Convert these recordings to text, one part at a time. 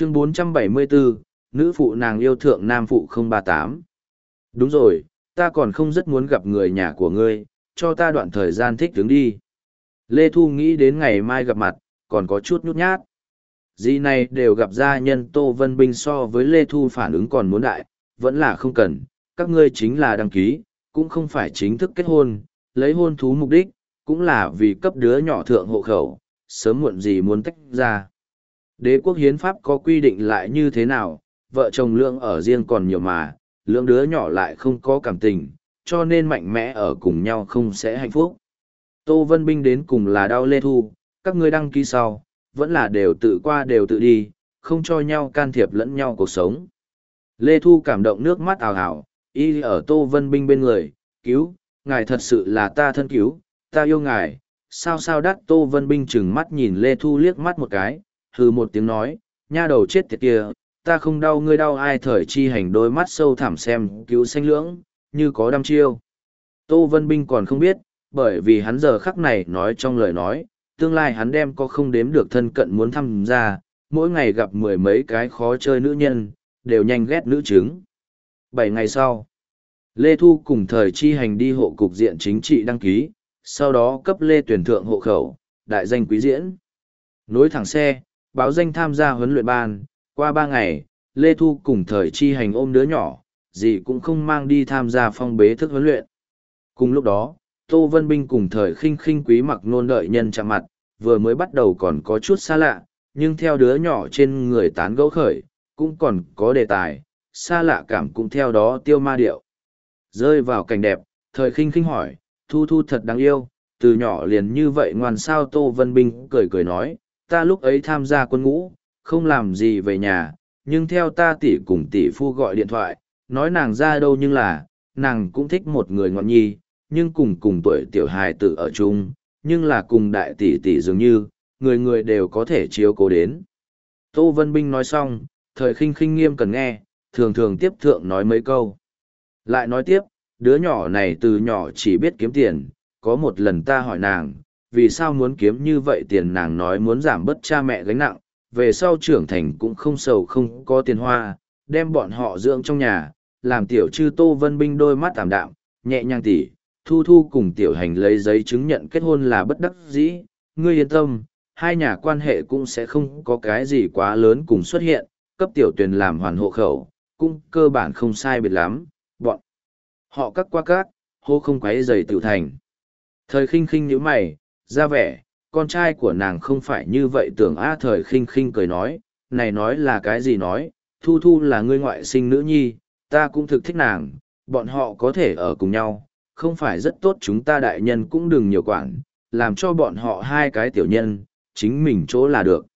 chương 474, nữ phụ nàng yêu thượng nam phụ 038. Đúng rồi, ta còn không rất muốn gặp người nhà của ngươi, cho ta đoạn thời gian thích đứng đi. Lê Thu nghĩ đến ngày mai gặp mặt, còn có chút nhút nhát. Gì này đều gặp gia nhân Tô Vân Binh so với Lê Thu phản ứng còn muốn đại, vẫn là không cần, các ngươi chính là đăng ký, cũng không phải chính thức kết hôn, lấy hôn thú mục đích, cũng là vì cấp đứa nhỏ thượng hộ khẩu, sớm muộn gì muốn tách ra. Đế quốc hiến pháp có quy định lại như thế nào, vợ chồng lượng ở riêng còn nhiều mà, lượng đứa nhỏ lại không có cảm tình, cho nên mạnh mẽ ở cùng nhau không sẽ hạnh phúc. Tô Vân Binh đến cùng là đau lê thu, các ngươi đăng ký sau, vẫn là đều tự qua đều tự đi, không cho nhau can thiệp lẫn nhau cuộc sống. Lê Thu cảm động nước mắt ào ào, y ở Tô Vân Binh bên người, cứu, ngài thật sự là ta thân cứu, ta yêu ngài. Sao sao đắt Tô Vân Binh chừng mắt nhìn Lê Thu liếc mắt một cái, hừ một tiếng nói, nha đầu chết tiệt kia, ta không đau ngươi đau ai thời chi hành đôi mắt sâu thẳm xem cứu xanh lưỡng, như có đăm chiêu. Tô Vân Binh còn không biết, bởi vì hắn giờ khắc này nói trong lời nói, tương lai hắn đem có không đếm được thân cận muốn tham gia, mỗi ngày gặp mười mấy cái khó chơi nữ nhân, đều nhanh ghét nữ chứng. Bảy ngày sau, Lê Thu cùng thời chi hành đi hộ cục diện chính trị đăng ký, sau đó cấp Lê tuyển thượng hộ khẩu, đại danh quý diễn. Nối thẳng xe, báo danh tham gia huấn luyện ban, qua ba ngày, Lê Thu cùng thời chi hành ôm đứa nhỏ, gì cũng không mang đi tham gia phong bế thức huấn luyện. Cùng lúc đó, Tô Vân Binh cùng thời khinh khinh quý mặc nôn đợi nhân chạm mặt, vừa mới bắt đầu còn có chút xa lạ, nhưng theo đứa nhỏ trên người tán gẫu khởi, cũng còn có đề tài, xa lạ cảm cũng theo đó tiêu ma điệu. Rơi vào cảnh đẹp, thời khinh khinh hỏi, Thu Thu thật đáng yêu, từ nhỏ liền như vậy ngoan sao Tô Vân Binh cười cười nói, ta lúc ấy tham gia quân ngũ, không làm gì về nhà, nhưng theo ta tỷ cùng tỷ phu gọi điện thoại, nói nàng ra đâu nhưng là, nàng cũng thích một người ngọn nhi, nhưng cùng cùng tuổi tiểu hài tử ở chung, nhưng là cùng đại tỷ tỷ dường như, người người đều có thể chiếu cố đến. Tô Vân Binh nói xong, thời khinh khinh nghiêm cần nghe, thường thường tiếp thượng nói mấy câu. Lại nói tiếp, đứa nhỏ này từ nhỏ chỉ biết kiếm tiền, có một lần ta hỏi nàng, vì sao muốn kiếm như vậy tiền nàng nói muốn giảm bớt cha mẹ gánh nặng, về sau trưởng thành cũng không sầu không có tiền hoa, đem bọn họ dưỡng trong nhà, làm tiểu chư Tô Vân Binh đôi mắt tạm đạm, nhẹ nhàng tỉ, thu thu cùng tiểu hành lấy giấy chứng nhận kết hôn là bất đắc dĩ, ngươi yên tâm, hai nhà quan hệ cũng sẽ không có cái gì quá lớn cùng xuất hiện, cấp tiểu tuyển làm hoàn hộ khẩu, cũng cơ bản không sai biệt lắm, bọn họ cắt qua cát, hô không quấy giày tiểu thành. Thời khinh khinh như mày, ra vẻ, con trai của nàng không phải như vậy tưởng a thời khinh khinh cười nói, này nói là cái gì nói, thu thu là ngươi ngoại sinh nữ nhi, ta cũng thực thích nàng, bọn họ có thể ở cùng nhau, không phải rất tốt chúng ta đại nhân cũng đừng nhiều quản, làm cho bọn họ hai cái tiểu nhân, chính mình chỗ là được.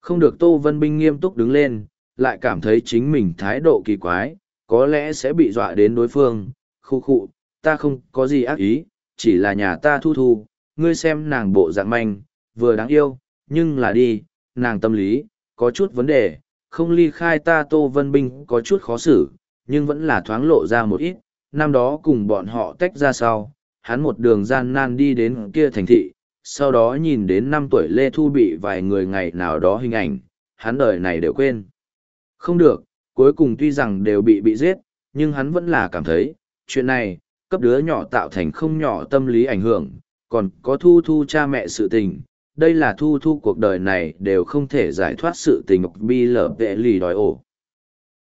Không được Tô Vân Binh nghiêm túc đứng lên, lại cảm thấy chính mình thái độ kỳ quái, có lẽ sẽ bị dọa đến đối phương, khu khu ta không có gì ác ý, chỉ là nhà ta thu thu, ngươi xem nàng bộ dạng manh, vừa đáng yêu, nhưng là đi, nàng tâm lý, có chút vấn đề, không ly khai ta Tô Vân Binh có chút khó xử, nhưng vẫn là thoáng lộ ra một ít, năm đó cùng bọn họ tách ra sau, hắn một đường gian nan đi đến kia thành thị, sau đó nhìn đến năm tuổi Lê Thu bị vài người ngày nào đó hình ảnh, hắn đời này đều quên. Không được, cuối cùng tuy rằng đều bị bị giết, nhưng hắn vẫn là cảm thấy, chuyện này, cấp đứa nhỏ tạo thành không nhỏ tâm lý ảnh hưởng, còn có thu thu cha mẹ sự tình. Đây là thu thu cuộc đời này đều không thể giải thoát sự tình bi lở vệ lì đòi ổ.